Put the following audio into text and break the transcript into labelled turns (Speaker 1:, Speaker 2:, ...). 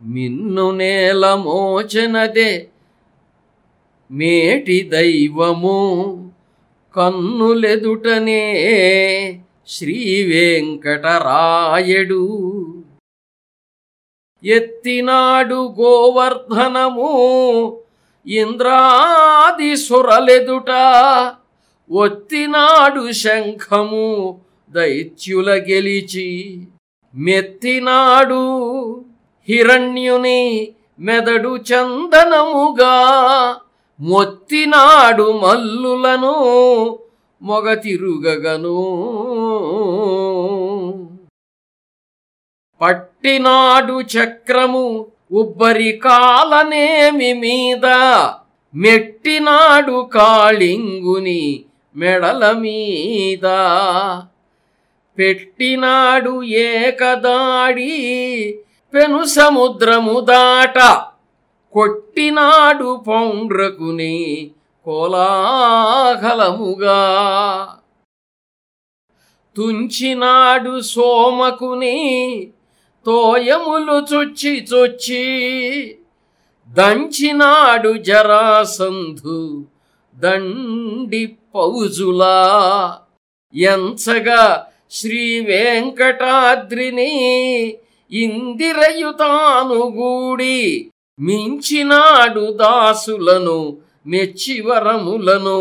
Speaker 1: మిన్ను నేల మోచనదే మేటి దైవము కన్నులెదుటనే శ్రీ వెంకటరాయడు. ఎత్తినాడు గోవర్ధనము ఇంద్రాది సురలెదుట ఒత్తినాడు శంఖము దైత్యుల గెలిచి మెత్తినాడు హిరణ్యుని మెదడు చందనముగా మొత్తినాడు మల్లులను మొగ తిరుగగను పట్టినాడు చక్రము ఉబ్బరి కాలనేమి మీద మెట్టినాడు కాళింగుని మెడల మీద. పెట్టినాడు ఏకదాడి పెను సముద్రము దాట. కొట్టినాడు పౌండ్రకుని కోలాహలముగా. తుంచినాడు సోమకుని తోయములు చొచ్చి చొచ్చి. దంచినాడు జరాసంధు దండి పౌజులా. ఎంచగా శ్రీ వెంకటాద్రిని ఇందిరయుతానుగూడి మించినాడు దాసులను మెచ్చివరములను.